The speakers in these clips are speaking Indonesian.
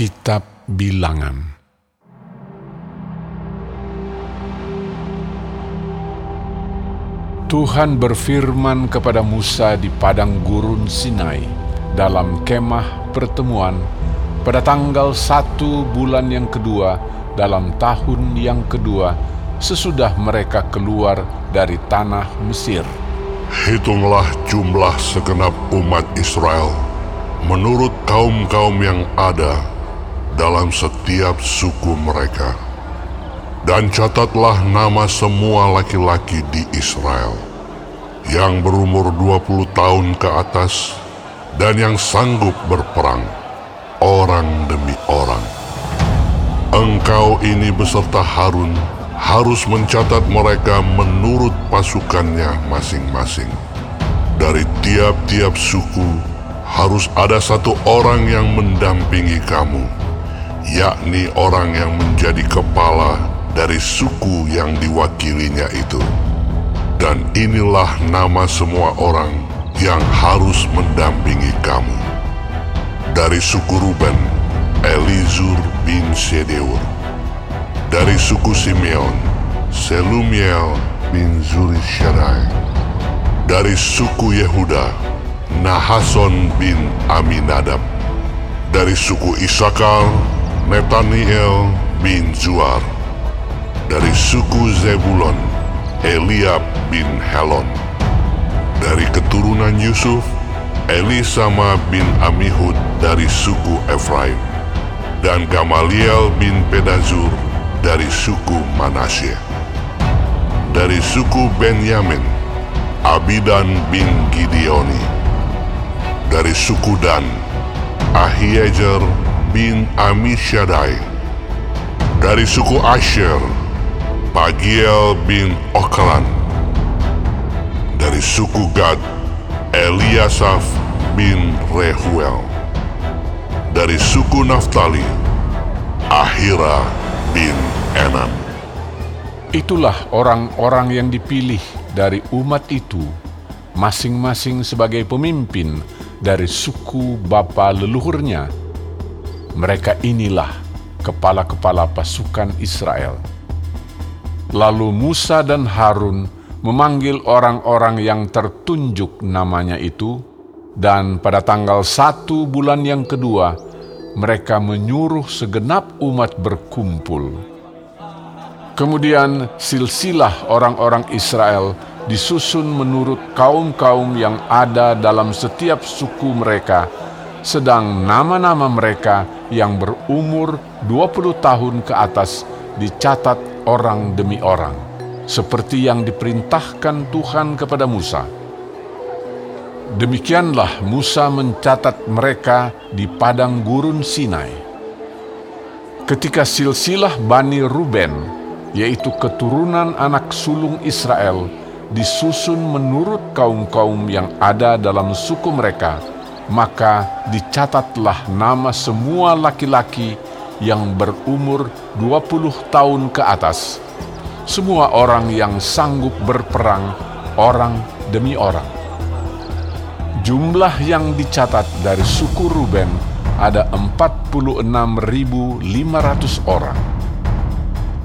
Kitab Bilangan Tuhan berfirman kepada Musa di padang gurun Sinai dalam kemah pertemuan pada tanggal satu bulan yang kedua dalam tahun yang kedua sesudah mereka keluar dari tanah Mesir. Hitunglah jumlah segenap umat Israel menurut kaum-kaum yang ada dalam setiap suku mereka. Dan catatlah nama semua laki-laki di Israel yang berumur 20 tahun ke atas dan yang sanggup berperang, orang demi orang. Engkau ini beserta Harun harus mencatat mereka menurut pasukannya masing-masing. Dari tiap-tiap suku harus ada satu orang yang mendampingi kamu, yakni orang yang menjadi kepala dari suku yang diwakilinya itu. Dan inilah nama semua orang yang harus mendampingi kamu. Dari suku Ruben, Elizur bin Sedeur. Dari suku Simeon, Selumiel bin Zurishaddai. Dari suku Yehuda, Nahason bin Aminadab. Dari suku Isakar, Netaniel bin Zuar dari suku Zebulon, Eliab bin Helon. Dari keturunan Yusuf, Elisama bin Amihud dari suku Efraim. Dan Gamaliel bin Pedazur dari suku Manasye. Dari suku Benyamin, Abidan bin Gideoni. Dari suku Dan, Ahiezer bin Amishadai. Dari suku Asher, Pagiel bin Okran Dari suku Gad Eliasaf bin Rehuel Dari suku Naftali Ahira bin Enan Itulah orang-orang yang dipilih dari umat itu, masing-masing sebagai pemimpin dari suku bapa leluhurnya. Mereka inilah kepala-kepala pasukan Israel. Lalu Musa dan Harun memanggil orang-orang yang tertunjuk namanya itu, dan pada tanggal satu bulan yang kedua, mereka menyuruh segenap umat berkumpul. Kemudian silsilah orang-orang Israel disusun menurut kaum-kaum yang ada dalam setiap suku mereka, sedang nama-nama mereka yang berumur 20 tahun ke atas dicatat orang demi orang, seperti yang diperintahkan Tuhan kepada Musa. Demikianlah Musa mencatat mereka di padang gurun Sinai. Ketika silsilah Bani Ruben, yaitu keturunan anak sulung Israel, disusun menurut kaum-kaum yang ada dalam suku mereka, maka dicatatlah nama semua laki-laki yang berumur 20 tahun ke atas, semua orang yang sanggup berperang, orang demi orang. Jumlah yang dicatat dari suku Ruben ada 46.500 orang.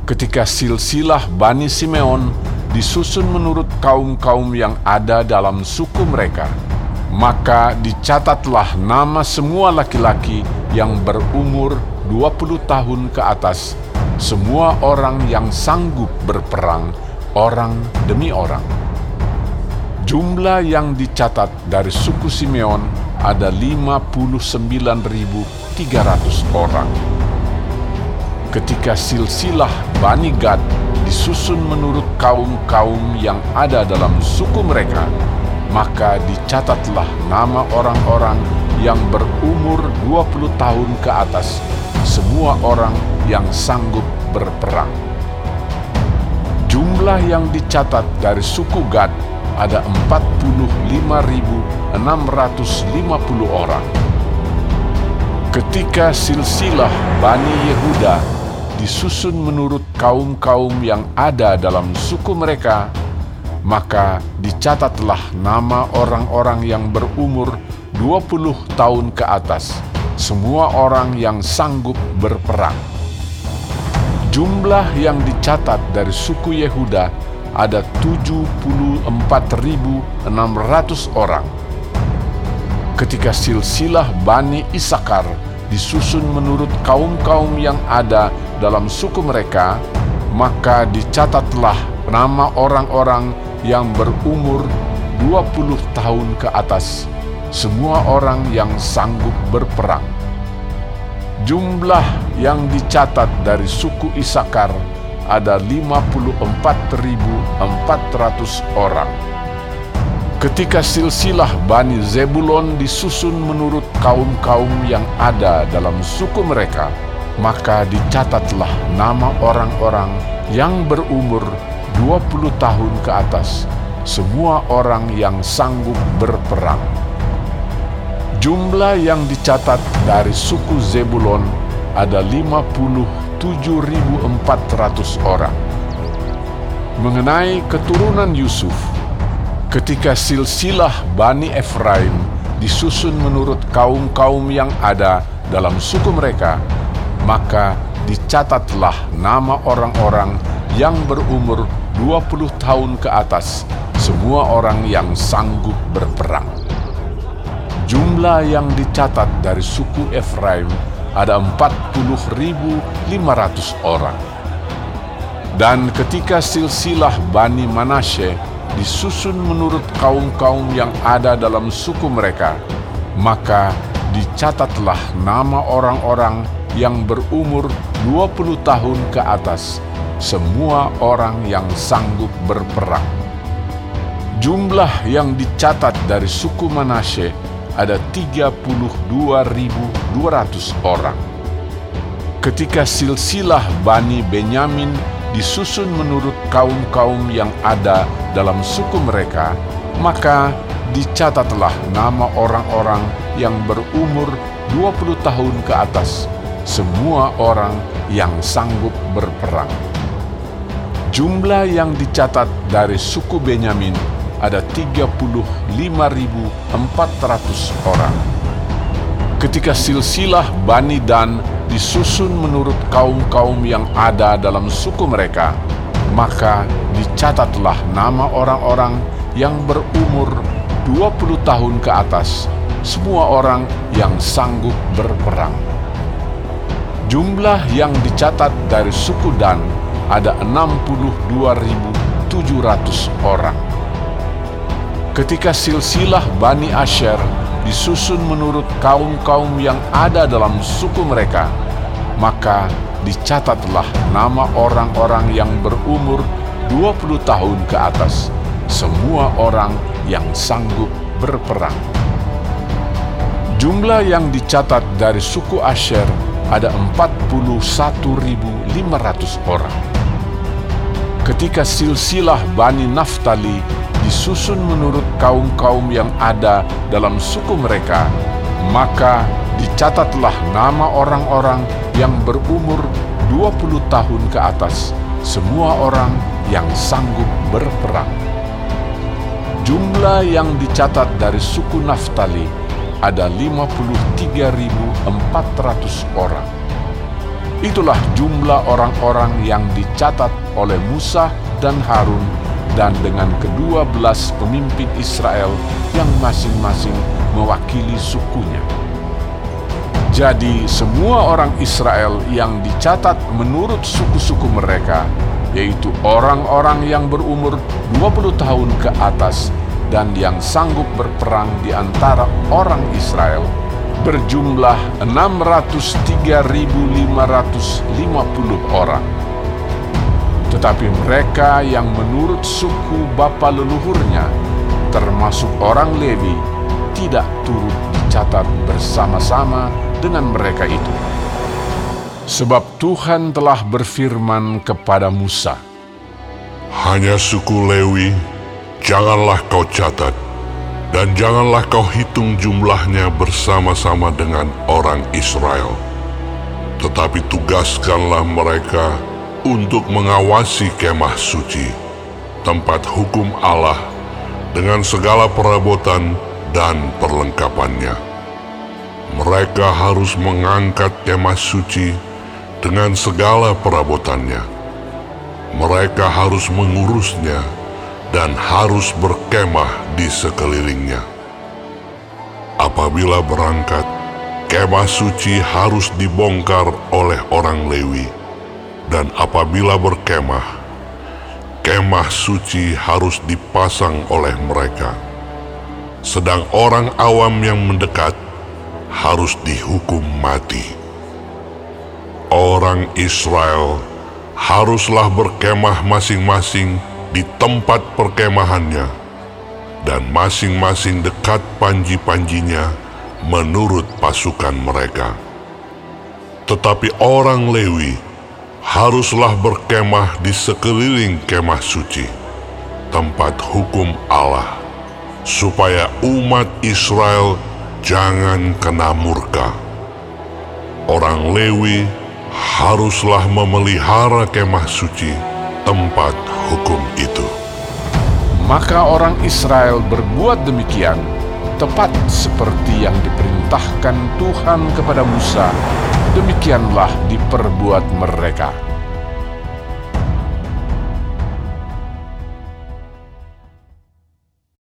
Ketika silsilah Bani Simeon disusun menurut kaum-kaum yang ada dalam suku mereka, maka dicatatlah nama semua laki-laki yang berumur 20 tahun ke atas, semua orang yang sanggup berperang, orang demi orang. Jumlah yang dicatat dari suku Simeon ada 59.300 orang. Ketika silsilah Bani Gad disusun menurut kaum-kaum yang ada dalam suku mereka, maka dicatatlah nama orang-orang yang berumur 20 tahun ke atas, semua orang yang sanggup berperang. Jumlah yang dicatat dari suku Gad ada 45.650 orang. Ketika silsilah Bani Yehuda disusun menurut kaum-kaum yang ada dalam suku mereka, maka dicatatlah nama orang-orang yang berumur 20 tahun ke atas, semua orang yang sanggup berperang. Jumlah yang dicatat dari suku Yehuda ada 74.600 orang. Ketika silsilah Bani Isakar disusun menurut kaum-kaum yang ada dalam suku mereka, maka dicatatlah nama orang-orang yang berumur 20 tahun ke atas, semua orang yang sanggup berperang. Jumlah yang dicatat dari suku Isakar ada 54.400 orang. Ketika silsilah Bani Zebulon disusun menurut kaum-kaum yang ada dalam suku mereka, maka dicatatlah nama orang-orang yang berumur 20 tahun ke atas, semua orang yang sanggup berperang. Jumlah yang dicatat dari suku Zebulon ada 57.400 orang. Mengenai keturunan Yusuf, ketika silsilah Bani Efraim disusun menurut kaum-kaum yang ada dalam suku mereka, maka dicatatlah nama orang-orang yang berumur 20 tahun ke atas, semua orang yang sanggup berperang. Jumlah yang dicatat dari suku Efraim ada 40.500 orang. Dan ketika silsilah Bani Manasye disusun menurut kaum-kaum yang ada dalam suku mereka, maka dicatatlah nama orang-orang yang berumur 20 tahun ke atas, semua orang yang sanggup berperang. Jumlah yang dicatat dari suku Manasye ada 32.200 orang. Ketika silsilah Bani Benyamin disusun menurut kaum-kaum yang ada dalam suku mereka, maka dicatatlah nama orang-orang yang berumur 20 tahun ke atas, semua orang yang sanggup berperang. Jumlah yang dicatat dari suku Benyamin ada 35.400 orang. Ketika silsilah Bani Dan disusun menurut kaum-kaum yang ada dalam suku mereka, maka dicatatlah nama orang-orang yang berumur 20 tahun ke atas, semua orang yang sanggup berperang. Jumlah yang dicatat dari suku Dan ada 62.700 orang. Ketika silsilah Bani Asher disusun menurut kaum-kaum yang ada dalam suku mereka, maka dicatatlah nama orang-orang yang berumur 20 tahun ke atas, semua orang yang sanggup berperang. Jumlah yang dicatat dari suku Asher ada 41.500 orang. Ketika silsilah Bani Naftali disusun menurut kaum-kaum yang ada dalam suku mereka, maka dicatatlah nama orang-orang yang berumur 20 tahun ke atas, semua orang yang sanggup berperang. Jumlah yang dicatat dari suku Naftali ada 53.400 orang. Itulah jumlah orang-orang yang dicatat oleh Musa dan Harun dan dengan kedua belas pemimpin Israel yang masing-masing mewakili sukunya. Jadi semua orang Israel yang dicatat menurut suku-suku mereka, yaitu orang-orang yang berumur 20 tahun ke atas dan yang sanggup berperang di antara orang Israel, berjumlah 603.550 orang tetapi mereka yang menurut suku bapa leluhurnya, termasuk orang Lewi, tidak turut dicatat bersama-sama dengan mereka itu. Sebab Tuhan telah berfirman kepada Musa, Hanya suku Lewi, janganlah kau catat, dan janganlah kau hitung jumlahnya bersama-sama dengan orang Israel. Tetapi tugaskanlah mereka untuk mengawasi kemah suci, tempat hukum Allah dengan segala perabotan dan perlengkapannya. Mereka harus mengangkat kemah suci dengan segala perabotannya. Mereka harus mengurusnya dan harus berkemah di sekelilingnya. Apabila berangkat, kemah suci harus dibongkar oleh orang Lewi, dan apabila berkemah, kemah suci harus dipasang oleh mereka. Sedang orang awam yang mendekat harus dihukum mati. Orang Israel haruslah berkemah masing-masing di tempat perkemahannya, dan masing-masing dekat panji-panjinya menurut pasukan mereka. Tetapi orang Lewi haruslah berkemah di sekeliling kemah suci, tempat hukum Allah, supaya umat Israel jangan kena murka. Orang Lewi haruslah memelihara kemah suci tempat hukum itu. Maka orang Israel berbuat demikian, tepat seperti yang diperintahkan Tuhan kepada Musa, demikianlah diperbuat mereka.